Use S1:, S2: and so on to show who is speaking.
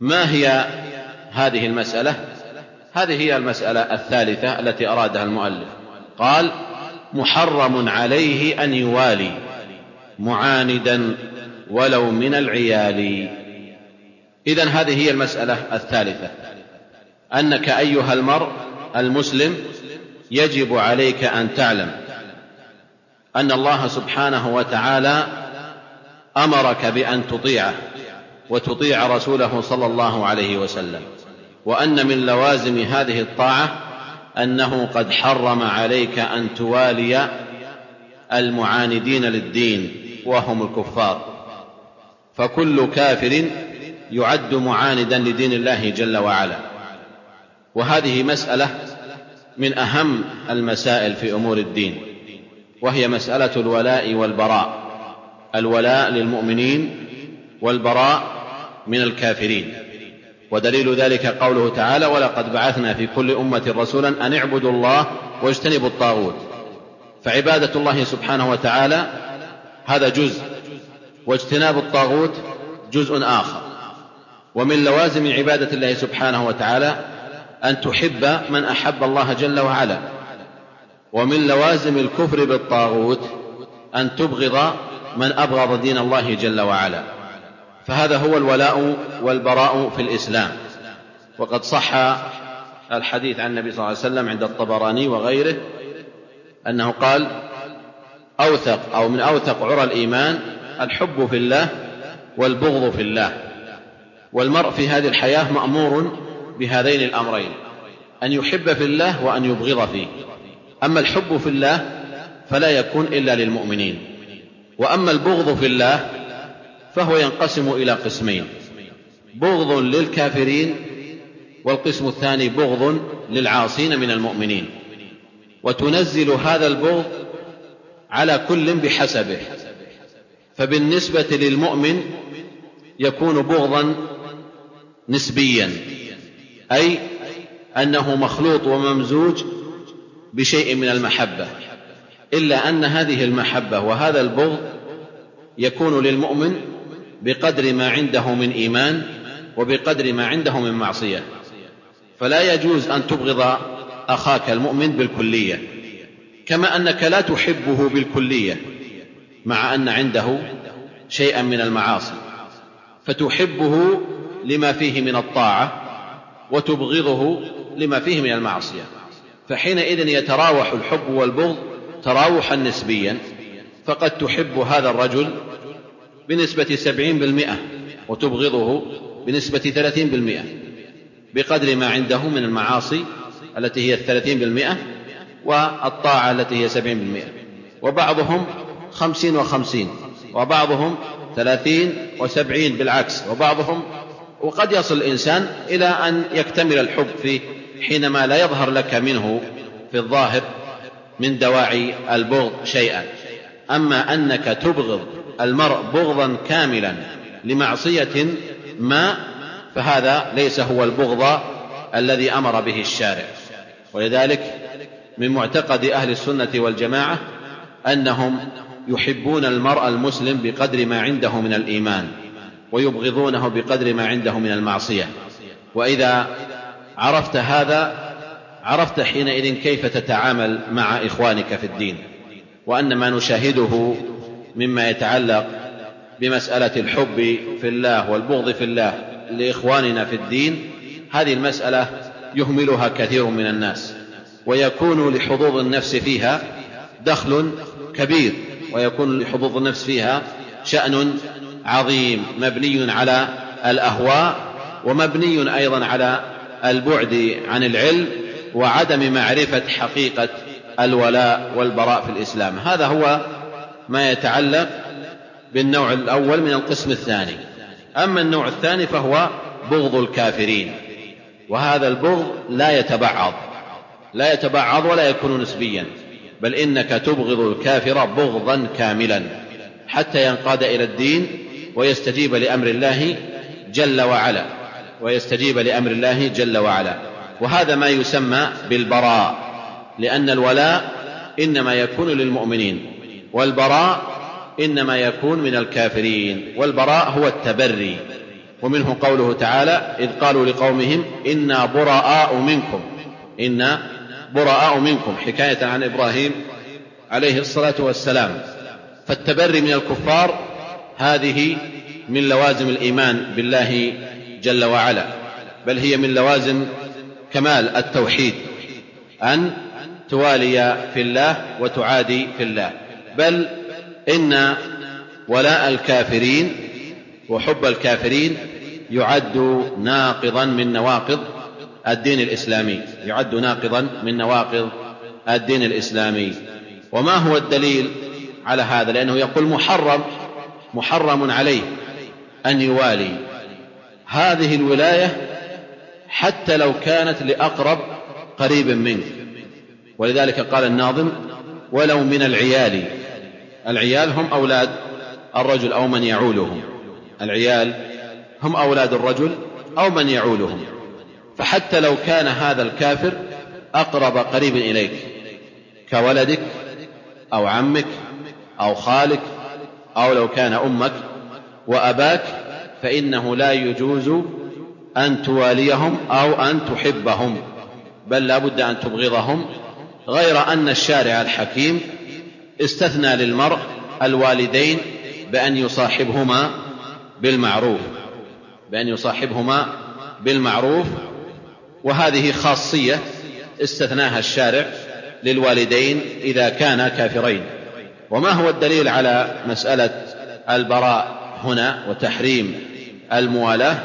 S1: ما هي هذه المسألة؟ هذه هي المسألة الثالثة التي أرادها المؤلف. قال محرم عليه أن يوالي معاندا ولو من العيال. إذن هذه هي المسألة الثالثة. أنك أيها المرء المسلم يجب عليك أن تعلم أن الله سبحانه وتعالى أمرك بأن تطيعه. وتطيع رسوله صلى الله عليه وسلم. وأن من لوازم هذه الطاعة أنه قد حرم عليك أن توالي المعاندين للدين وهم الكفار. فكل كافر يعد معاندا لدين الله جل وعلا. وهذه مسألة من أهم المسائل في أمور الدين وهي مسألة الولاء والبراء. الولاء للمؤمنين والبراء من الكافرين. ودليل ذلك قوله تعالى ولقد بعثنا في كل أمة رسولا أن اعبدوا الله واجتنبوا الطاغوت. فعبادة الله سبحانه وتعالى هذا جزء واجتناب الطاغوت جزء آخر. ومن لوازم عبادة الله سبحانه وتعالى أن تحب من أحب الله جل وعلا. ومن لوازم الكفر بالطاغوت أن تبغض من أبغض دين الله جل وعلا. فهذا هو الولاء والبراء في الإسلام. وقد صح الحديث عن النبي صلى الله عليه وسلم عند الطبراني وغيره أنه قال أوثق أو من أوثق عرى الإيمان الحب في الله والبغض في الله. والمرء في هذه الحياة مأمور بهذين الأمرين أن يحب في الله وأن يبغض فيه. أما الحب في الله فلا يكون إلا للمؤمنين. وأما البغض في الله فهو ينقسم إلى قسمين. بغض للكافرين والقسم الثاني بغض للعاصين من المؤمنين. وتنزل هذا البغض على كل بحسبه. فبالنسبة للمؤمن يكون بغضا نسبيا أي أنه مخلوط وممزوج بشيء من المحبة. إلا أن هذه المحبة وهذا البغض يكون للمؤمن بقدر ما عنده من إيمان وبقدر ما عنده من معصية. فلا يجوز أن تبغض أخاك المؤمن بالكلية كما أنك لا تحبه بالكلية مع أن عنده شيئا من المعاصي. فتحبه لما فيه من الطاعة وتبغضه لما فيه من المعصية. فحينئذ يتراوح الحب والبغض تراوحا نسبيا فقد تحب هذا الرجل بنسبة سبعين بالمئة وتبغضه بنسبة ثلاثين بالمئة بقدر ما عنده من المعاصي التي هي الثلاثين بالمئة والطاعة التي هي سبعين بالمئة وبعضهم خمسين وخمسين وبعضهم ثلاثين وسبعين بالعكس وبعضهم وقد يصل الإنسان إلى أن يكتمل الحب فيه حينما لا يظهر لك منه في الظاهر من دواعي البغض شيئا. أما أنك تبغض المرء بغضا كاملا لمعصية ما فهذا ليس هو البغض الذي أمر به الشارع. ولذلك من معتقد أهل السنة والجماعة أنهم يحبون المرء المسلم بقدر ما عنده من الإيمان ويبغضونه بقدر ما عنده من المعصية. وإذا عرفت هذا عرفت حينئذ كيف تتعامل مع إخوانك في الدين وأن ما نشاهده مما يتعلق بمسألة الحب في الله والبغض في الله لإخواننا في الدين. هذه المسألة يهملها كثير من الناس ويكون لحظوظ النفس فيها دخل كبير ويكون لحظوظ النفس فيها شأن عظيم مبني على الأهواء ومبني أيضا على البعد عن العلم وعدم معرفة حقيقة الولاء والبراء في الإسلام. هذا هو ما يتعلق بالنوع الأول من القسم الثاني. أما النوع الثاني فهو بغض الكافرين. وهذا البغض لا يتبعض. لا يتبعض ولا يكون نسبيا. بل إنك تبغض الكافر بغضا كاملا. حتى ينقاد إلى الدين ويستجيب لأمر الله جل وعلا. ويستجيب لأمر الله جل وعلا. وهذا ما يسمى بالبراء. لأن الولاء إنما يكون للمؤمنين. والبراء إنما يكون من الكافرين والبراء هو التبري. ومنه قوله تعالى إذ قالوا لقومهم إنا براء منكم. إنا براء منكم. حكاية عن إبراهيم عليه الصلاة والسلام. فالتبري من الكفار هذه من لوازم الإيمان بالله جل وعلا بل هي من لوازم كمال التوحيد أن توالي في الله وتعادي في الله. بل إن ولاء الكافرين وحب الكافرين يعد ناقضا من نواقض الدين الإسلامي يعد ناقضا من نواقض الدين الإسلامي. وما هو الدليل على هذا؟ لأنه يقول محرم محرم عليه أن يوالي. هذه الولاية حتى لو كانت لأقرب قريب منك. ولذلك قال الناظم ولو من العيال العيال هم أولاد الرجل أو من يعولهم. العيال هم أولاد الرجل أو من يعولهم. فحتى لو كان هذا الكافر أقرب قريب إليك كولدك أو عمك أو خالك أو لو كان أمك وأباك فإنه لا يجوز أن تواليهم أو أن تحبهم بل لا بد أن تبغضهم غير أن الشارع الحكيم استثنى للمرء الوالدين بأن يصاحبهما بالمعروف بأن يصاحبهما بالمعروف وهذه خاصية استثناها الشارع للوالدين إذا كانا كافرين. وما هو الدليل على مسألة البراء هنا وتحريم الموالاة؟